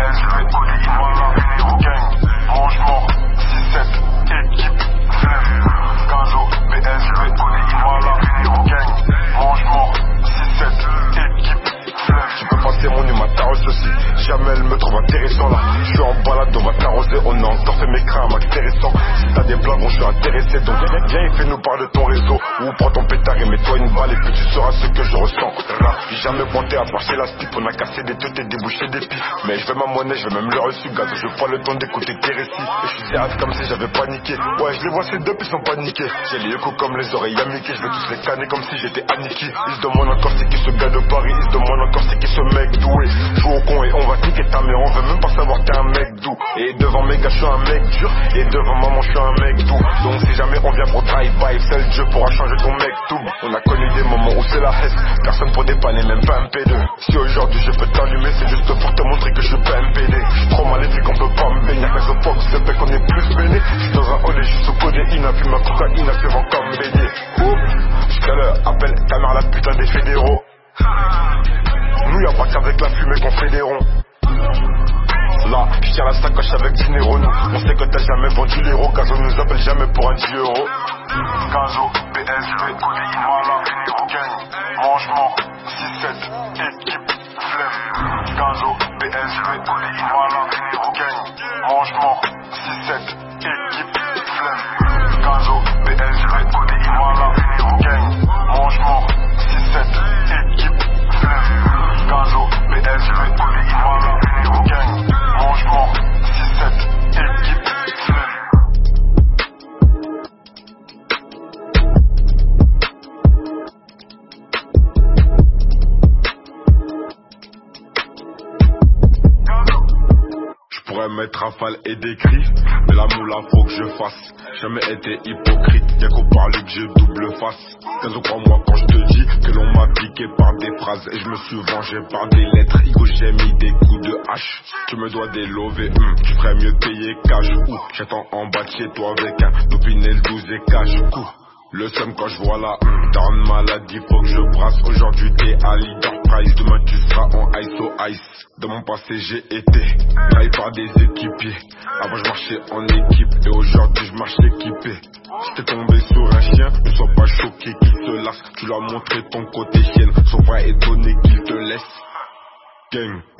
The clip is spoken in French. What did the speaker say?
Est-ce que Oli prend la ville et intéressant là. Je suis en balade, on va t'arroser, on a encore fait mes crins intéressant. Si t'as des blagues, je suis intéressé, donc viens et fais-nous parler de ton réseau. Ou prends ton pétard et mets-toi une balle et puis tu sauras ce que je ressens. J'ai jamais pointé à part chez la stipe, on a cassé des têtes et débouché des pifs. Mais je veux ma monnaie, je veux même le reçu, gaz, je prends le temps d'écouter tes récits. Et je suis hâte comme si j'avais paniqué. Ouais, je les vois ces deux, ils sont paniqués. J'ai les échos comme les oreilles amiquées, je vais tous les canner comme si j'étais Aniki. Ils se demandent encore c'est qui ce gars de Paris, ils se demandent encore c'est qui ce mec doué. Joue au con et on va niquer ta mère, veut même pas savoir t'es un mec doux. Et devant mes gars, je suis un mec dur, et devant maman, je suis un mec doux. Donc si jamais on vient pour drive-by, seul Dieu pourra changer ton mec tout. On a connu des moments où c'est la hesse, personne pour dépanner, même pas un P2. Si aujourd'hui je peux t'allumer, c'est juste pour te montrer que je suis pas un PD. Je suis trop maléfique, on peut pas me baigner, y'a qu'un fuck, c'est fait qu'on est plus béné. Je suis dans un hall et je suis sous codéine, puis ma cocaïne, elle fait encore me baigner. Jusqu'à l'heure, appelle ta mère la putain des fédéraux. Nous y'a pas qu'avec la fumée qu'on fait. Là, je tiens la sacoche avec 10 neuros. Nous, on sait que t'as jamais vendu l'héros. Gazo nous appelle jamais pour un 10 euros. Gazo, PSV, Mala, Gang, Mangement, 6-7, équipe, flemme. Gazo, PSV, Mala, Gang, Mangement, 6-7, équipe, flemme. Gazo, PSV, mettre rafale et des cris, mais la moula faut que je fasse. Jamais été hypocrite, y'a qu'au parler que j'ai double face. Caso crois-moi quand je te dis que l'on m'a piqué par des phrases et je me suis vengé par des lettres. Igo j'ai mis des coups de hache. Tu me dois des lovés, hum, tu ferais mieux payer cash ou j'attends en bas de chez toi avec un le 12 et cash coup. Le seum quand je vois la hum, t'as une maladie, faut que je brasse. Aujourd'hui t'es à leader price, demain tu seras en Dans mon passé j'ai été trahi par des équipiers. Avant je marchais en équipe et aujourd'hui je marche équipé. T'es tombé sur un chien, ne sois pas choqué qu'il te lasse. Tu lui as montré ton côté chienne, son vrai étonné qu'il te laisse. Gang.